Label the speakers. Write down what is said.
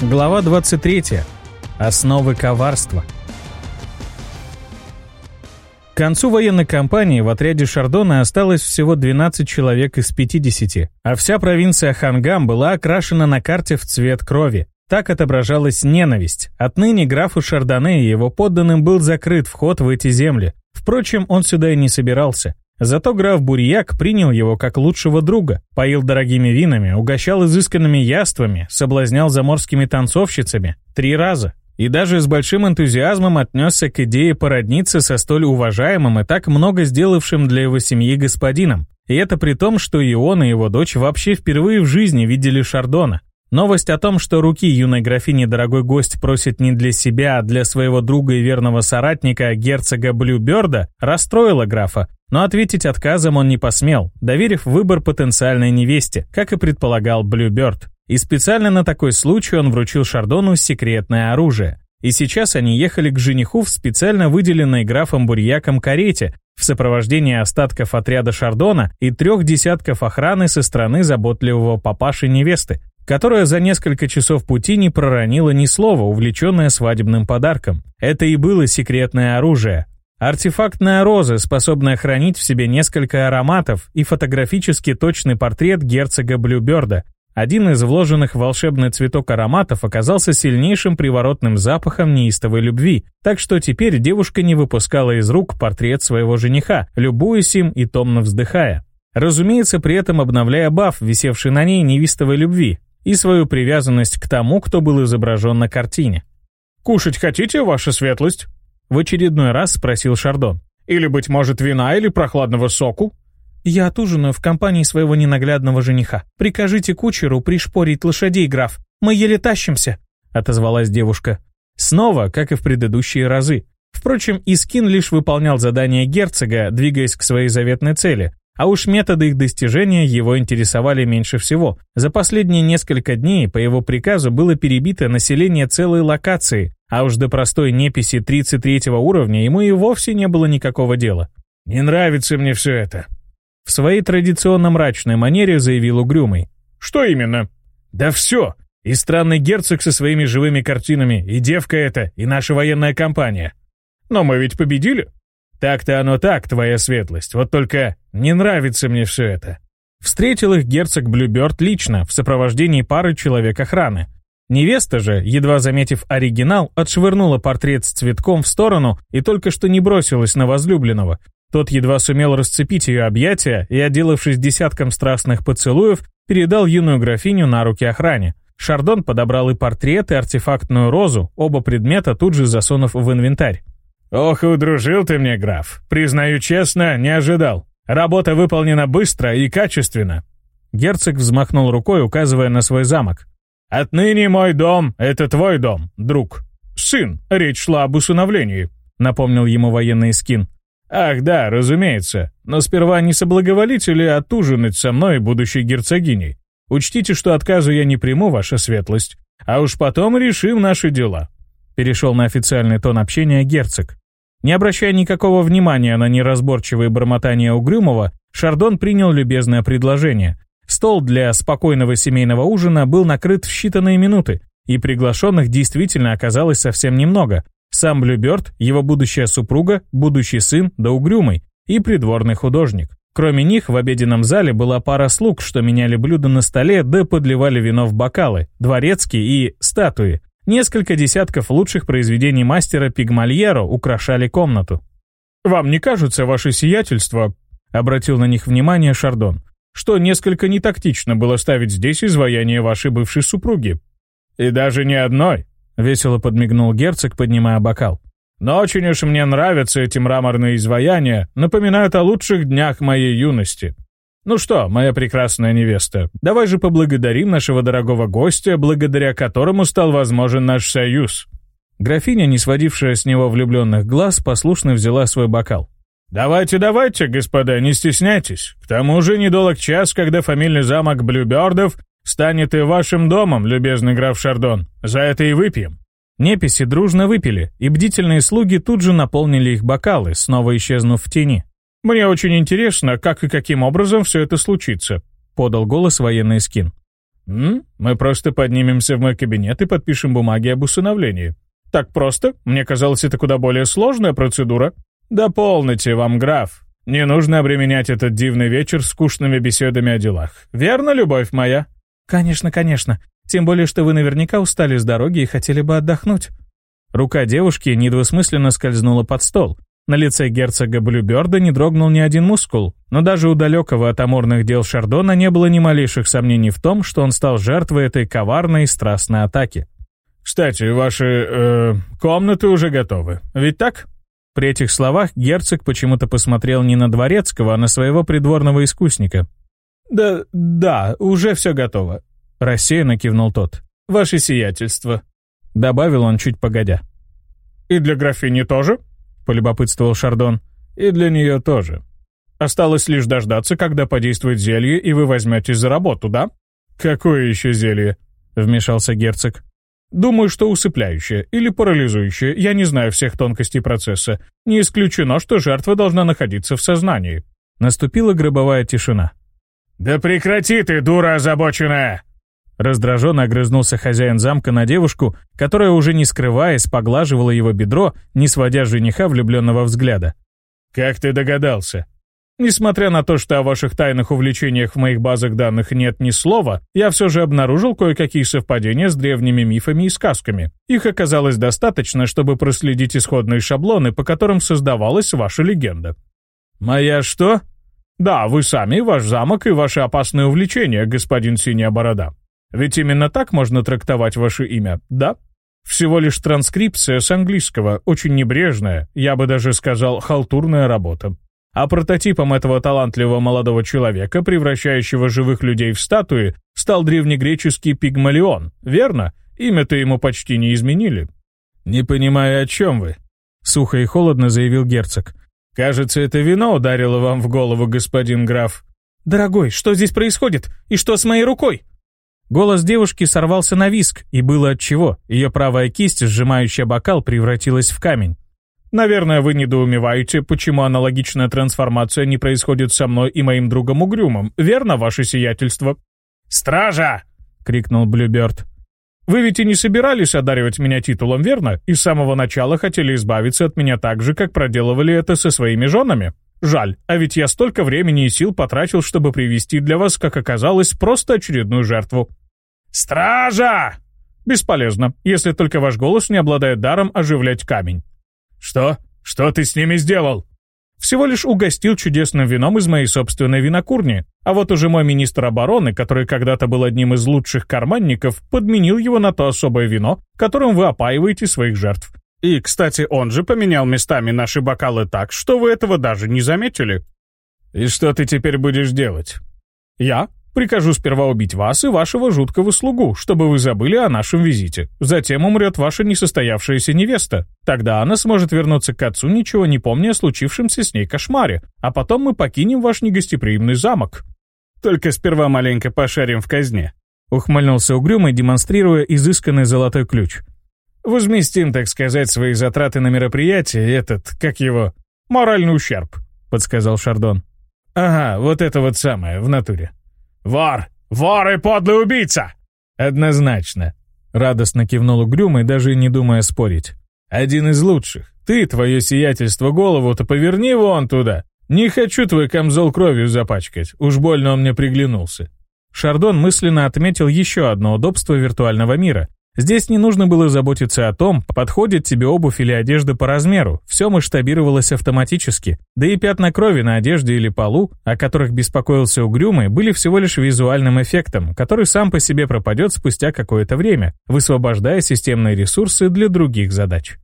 Speaker 1: Глава 23. Основы коварства. К концу военной кампании в отряде Шардона осталось всего 12 человек из 50, а вся провинция Хангам была окрашена на карте в цвет крови. Так отображалась ненависть. Отныне графу Шардоне и его подданным был закрыт вход в эти земли. Впрочем, он сюда и не собирался. Зато граф Бурьяк принял его как лучшего друга, поил дорогими винами, угощал изысканными яствами, соблазнял заморскими танцовщицами три раза и даже с большим энтузиазмом отнесся к идее породниться со столь уважаемым и так много сделавшим для его семьи господином. И это при том, что и он, и его дочь вообще впервые в жизни видели Шардона. Новость о том, что руки юной графини дорогой гость просит не для себя, а для своего друга и верного соратника, герцога Блюберда, расстроила графа, но ответить отказом он не посмел, доверив выбор потенциальной невесте, как и предполагал Блюберд, И специально на такой случай он вручил Шардону секретное оружие. И сейчас они ехали к жениху в специально выделенной графом Бурьяком карете в сопровождении остатков отряда Шардона и трех десятков охраны со стороны заботливого папаши невесты, которая за несколько часов пути не проронила ни слова, увлеченная свадебным подарком. Это и было секретное оружие. Артефактная роза, способная хранить в себе несколько ароматов и фотографически точный портрет герцога Блюберда. Один из вложенных в волшебный цветок ароматов оказался сильнейшим приворотным запахом неистовой любви, так что теперь девушка не выпускала из рук портрет своего жениха, любуясь им и томно вздыхая. Разумеется, при этом обновляя баф, висевший на ней невистовой любви, и свою привязанность к тому, кто был изображен на картине.
Speaker 2: «Кушать хотите, ваша светлость?»
Speaker 1: В очередной раз спросил Шардон.
Speaker 2: «Или, быть может, вина или прохладного соку?»
Speaker 1: «Я отужинаю в компании своего ненаглядного жениха. Прикажите кучеру пришпорить лошадей, граф. Мы еле тащимся», — отозвалась девушка. Снова, как и в предыдущие разы. Впрочем, Искин лишь выполнял задание герцога, двигаясь к своей заветной цели, а уж методы их достижения его интересовали меньше всего. За последние несколько дней по его приказу было перебито население целой локации, а уж до простой неписи 33 уровня ему и вовсе не было никакого дела.
Speaker 2: «Не нравится мне все это», —
Speaker 1: в своей традиционно мрачной манере заявил Угрюмый.
Speaker 2: «Что именно?»
Speaker 1: «Да все! И странный герцог со своими живыми картинами, и девка эта, и наша военная компания.
Speaker 2: Но мы ведь победили!»
Speaker 1: «Так-то оно так, твоя светлость, вот только не нравится мне все это». Встретил их герцог Блюберт лично, в сопровождении пары человек охраны. Невеста же, едва заметив оригинал, отшвырнула портрет с цветком в сторону и только что не бросилась на возлюбленного. Тот едва сумел расцепить ее объятия и, отделавшись десятком страстных поцелуев, передал юную графиню на руки охране. Шардон подобрал и портрет, и артефактную розу, оба предмета тут же засунув в инвентарь.
Speaker 2: «Ох, удружил ты мне, граф. Признаю честно, не ожидал. Работа выполнена быстро и качественно».
Speaker 1: Герцог взмахнул рукой, указывая на свой замок.
Speaker 2: «Отныне мой дом — это твой дом, друг. Сын, речь шла об усыновлении», — напомнил ему военный скин. «Ах да, разумеется. Но сперва не соблаговолите ли отужинать со мной будущей герцогиней? Учтите, что отказу я не приму, ваша светлость. А уж потом решим наши дела
Speaker 1: перешел на официальный тон общения герцог. Не обращая никакого внимания на неразборчивые бормотания Угрюмова, Шардон принял любезное предложение. Стол для спокойного семейного ужина был накрыт в считанные минуты, и приглашенных действительно оказалось совсем немного. Сам Блюберт, его будущая супруга, будущий сын, да Угрюмый, и придворный художник. Кроме них, в обеденном зале была пара слуг, что меняли блюда на столе, да подливали вино в бокалы, дворецкие и статуи. Несколько десятков лучших произведений мастера Пигмальеро украшали комнату.
Speaker 2: «Вам не кажется, ваше сиятельство?» — обратил на них внимание Шардон что несколько нетактично было ставить здесь изваяние вашей бывшей супруги. И даже не одной, весело подмигнул герцог, поднимая бокал. Но очень уж мне нравятся эти мраморные изваяния, напоминают о лучших днях моей юности. «Ну что, моя прекрасная невеста, давай же поблагодарим нашего дорогого гостя, благодаря которому стал возможен наш союз».
Speaker 1: Графиня, не сводившая с него влюбленных глаз, послушно взяла свой бокал.
Speaker 2: «Давайте, давайте, господа, не стесняйтесь. К тому же недолг час, когда фамильный замок Блюбердов станет и вашим домом, любезный граф Шардон. За это и выпьем».
Speaker 1: Неписи дружно выпили, и бдительные слуги тут же наполнили их бокалы, снова исчезнув в тени.
Speaker 2: «Мне очень интересно, как и каким образом все это случится», — подал голос военный скин. «М? Мы просто поднимемся в мой кабинет и подпишем бумаги об усыновлении». «Так просто? Мне казалось, это куда более сложная процедура». «Да полноте вам, граф. Не нужно обременять этот дивный вечер скучными беседами о делах. Верно, любовь моя?»
Speaker 1: «Конечно, конечно. Тем более, что вы наверняка устали с дороги и хотели бы отдохнуть». Рука девушки недвусмысленно скользнула под стол, на лице герцога Блюберда не дрогнул ни один мускул, но даже у далекого от аморных дел Шардона не было ни малейших сомнений в том, что он стал жертвой этой коварной и страстной атаки.
Speaker 2: «Кстати, ваши... Э, комнаты уже готовы, ведь так?»
Speaker 1: При этих словах герцог почему-то посмотрел не на дворецкого, а на своего придворного искусника.
Speaker 2: «Да, да, уже все готово», — рассеянно кивнул тот. «Ваше сиятельство», — добавил он чуть погодя. «И для графини тоже?» полюбопытствовал Шардон. «И для нее тоже. Осталось лишь дождаться, когда подействует зелье, и вы возьметесь за работу, да?» «Какое еще зелье?» — вмешался герцог. «Думаю, что усыпляющее или парализующее, я не знаю всех тонкостей процесса. Не исключено, что жертва должна находиться в сознании». Наступила гробовая тишина. «Да прекрати ты, дура озабоченная!» Раздраженно огрызнулся хозяин замка на девушку, которая уже не скрываясь поглаживала его бедро, не сводя жениха влюбленного взгляда. «Как ты догадался?» «Несмотря на то, что о ваших тайных увлечениях в моих базах данных нет ни слова, я все же обнаружил кое-какие совпадения с древними мифами и сказками. Их оказалось достаточно, чтобы проследить исходные шаблоны, по которым создавалась ваша легенда». «Моя что?» «Да, вы сами, ваш замок и ваши опасные увлечения, господин Синяя Борода. Ведь именно так можно трактовать ваше имя, да? Всего лишь транскрипция с английского, очень небрежная, я бы даже сказал, халтурная работа. А прототипом этого талантливого молодого человека, превращающего живых людей в статуи, стал древнегреческий Пигмалион, верно? Имя-то ему почти не изменили. «Не понимаю, о чем вы», — сухо и холодно заявил герцог. «Кажется, это вино ударило вам в голову, господин граф».
Speaker 1: «Дорогой, что здесь происходит? И что с моей рукой?» Голос девушки сорвался на виск, и было отчего. Ее правая кисть, сжимающая бокал, превратилась в камень.
Speaker 2: «Наверное, вы недоумеваете, почему аналогичная трансформация не происходит со мной и моим другом Угрюмом, верно, ваше сиятельство?» «Стража!» — крикнул Блюберт. «Вы ведь и не собирались одаривать меня титулом, верно? И с самого начала хотели избавиться от меня так же, как проделывали это со своими женами?» Жаль, а ведь я столько времени и сил потратил, чтобы привести для вас, как оказалось, просто очередную жертву. «Стража!» «Бесполезно, если только ваш голос не обладает даром оживлять камень». «Что? Что ты с ними сделал?» Всего лишь угостил чудесным вином из моей собственной винокурни, а вот уже мой министр обороны, который когда-то был одним из лучших карманников, подменил его на то особое вино, которым вы опаиваете своих жертв. И, кстати, он же поменял местами наши бокалы так, что вы этого даже не заметили. «И что ты теперь будешь делать?» «Я Прикажу сперва убить вас и вашего жуткого слугу, чтобы вы забыли о нашем визите. Затем умрет ваша несостоявшаяся невеста. Тогда она сможет вернуться к отцу, ничего не помня о случившемся с ней кошмаре. А потом мы покинем ваш негостеприимный замок. Только сперва маленько пошарим в казне», — ухмыльнулся угрюмый, демонстрируя изысканный золотой ключ. «Возместим, так сказать, свои затраты на мероприятие, этот, как его, моральный ущерб», — подсказал Шардон. «Ага, вот это вот самое, в натуре». «Вор! Вор и подлый убийца!» «Однозначно!» — радостно кивнул Угрюмый, даже не думая спорить. «Один из лучших. Ты, твое сиятельство, голову-то поверни вон туда. Не хочу твой камзол кровью запачкать, уж больно он мне приглянулся». Шардон мысленно отметил еще одно удобство виртуального мира. Здесь не нужно было заботиться о том, подходит тебе обувь или одежда по размеру, все масштабировалось автоматически, да и пятна крови на одежде или полу, о которых беспокоился угрюмый, были всего лишь визуальным эффектом, который сам по себе пропадет спустя какое-то время, высвобождая системные ресурсы для других задач.